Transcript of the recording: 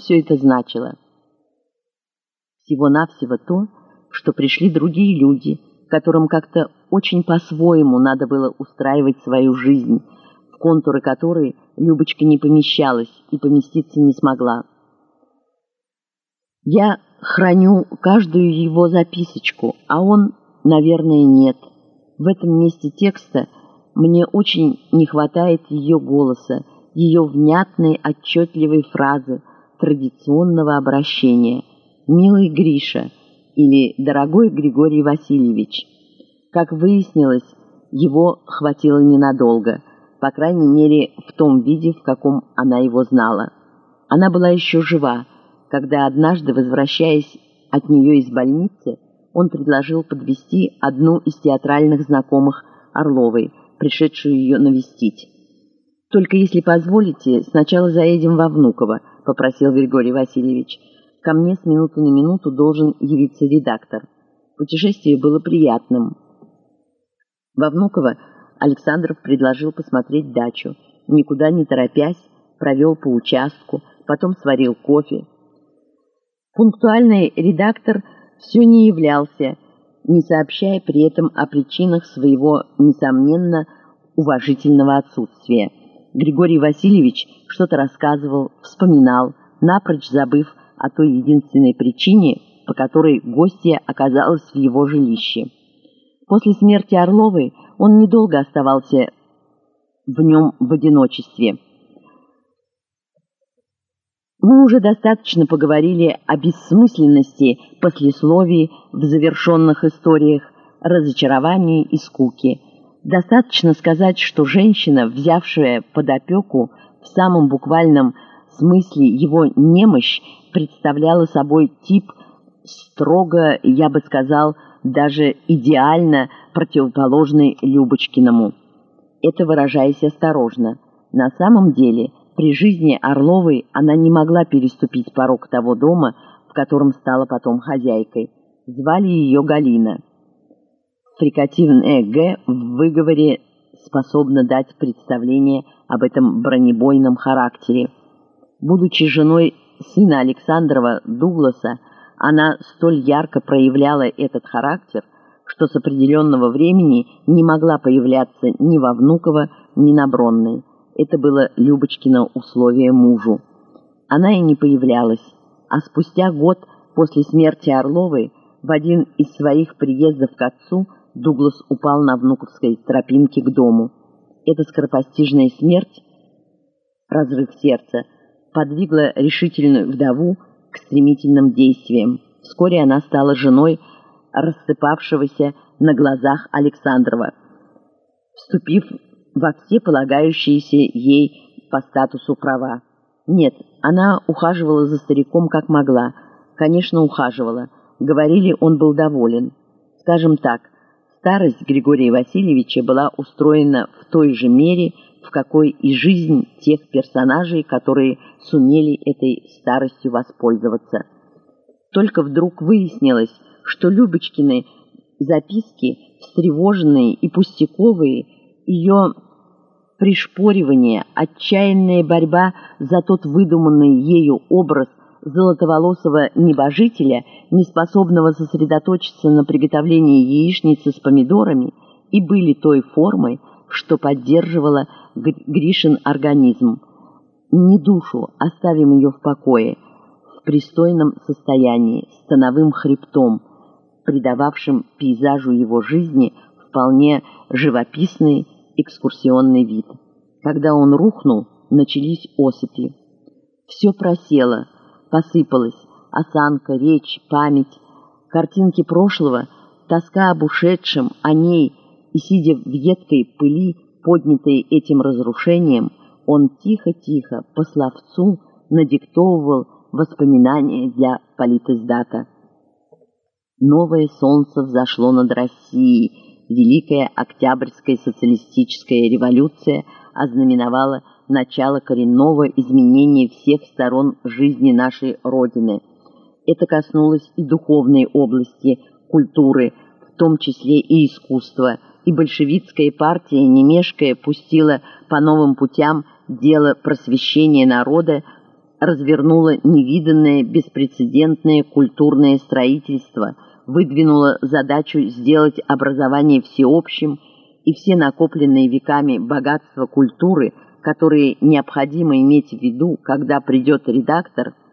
все это значило? Всего-навсего то, что пришли другие люди, которым как-то очень по-своему надо было устраивать свою жизнь, в контуры которой Любочка не помещалась и поместиться не смогла. Я храню каждую его записочку, а он, наверное, нет. В этом месте текста мне очень не хватает ее голоса, ее внятной, отчетливой фразы, традиционного обращения. «Милый Гриша» или «Дорогой Григорий Васильевич». Как выяснилось, его хватило ненадолго, по крайней мере, в том виде, в каком она его знала. Она была еще жива, когда однажды, возвращаясь от нее из больницы, он предложил подвести одну из театральных знакомых Орловой, пришедшую ее навестить. «Только если позволите, сначала заедем во Внуково», — попросил Григорий Васильевич. «Ко мне с минуты на минуту должен явиться редактор». Путешествие было приятным. Во Внуково Александров предложил посмотреть дачу. Никуда не торопясь, провел по участку, потом сварил кофе. Пунктуальный редактор все не являлся, не сообщая при этом о причинах своего, несомненно, уважительного отсутствия. Григорий Васильевич что-то рассказывал, вспоминал, напрочь забыв о той единственной причине, по которой гостья оказалась в его жилище. После смерти Орловой он недолго оставался в нем в одиночестве. Мы уже достаточно поговорили о бессмысленности послесловий в завершенных историях, разочаровании и скуке. Достаточно сказать, что женщина, взявшая под опеку в самом буквальном смысле его немощь, представляла собой тип строго, я бы сказал, даже идеально противоположный Любочкиному. Это выражаясь осторожно. На самом деле – при жизни Орловой она не могла переступить порог того дома, в котором стала потом хозяйкой. Звали ее Галина. Фрикативное «г» в выговоре способно дать представление об этом бронебойном характере. Будучи женой сына Александрова Дугласа, она столь ярко проявляла этот характер, что с определенного времени не могла появляться ни во Внуково, ни на Бронной. Это было Любочкино условие мужу. Она и не появлялась, а спустя год после смерти Орловой в один из своих приездов к отцу Дуглас упал на внуковской тропинке к дому. Эта скоропостижная смерть, разрыв сердца, подвигла решительную вдову к стремительным действиям. Вскоре она стала женой рассыпавшегося на глазах Александрова. Вступив во все полагающиеся ей по статусу права. Нет, она ухаживала за стариком как могла. Конечно, ухаживала. Говорили, он был доволен. Скажем так, старость Григория Васильевича была устроена в той же мере, в какой и жизнь тех персонажей, которые сумели этой старостью воспользоваться. Только вдруг выяснилось, что Любочкины записки, встревоженные и пустяковые, ее пришпоривание, отчаянная борьба за тот выдуманный ею образ золотоволосого небожителя, неспособного сосредоточиться на приготовлении яичницы с помидорами, и были той формой, что поддерживала Гришин организм. Не душу, оставим ее в покое, в пристойном состоянии, становым хребтом, придававшим пейзажу его жизни вполне живописный экскурсионный вид. Когда он рухнул, начались осыпи. Все просело, посыпалось, осанка, речь, память, картинки прошлого, тоска об ушедшем, о ней, и, сидя в едкой пыли, поднятой этим разрушением, он тихо-тихо, по словцу, надиктовывал воспоминания для политиздата. Новое солнце взошло над Россией, Великая Октябрьская социалистическая революция ознаменовала начало коренного изменения всех сторон жизни нашей Родины. Это коснулось и духовной области, культуры, в том числе и искусства, и большевистская партия, немешкая, пустила по новым путям дело просвещения народа развернула невиданное беспрецедентное культурное строительство, выдвинула задачу сделать образование всеобщим и все накопленные веками богатства культуры, которые необходимо иметь в виду, когда придет редактор –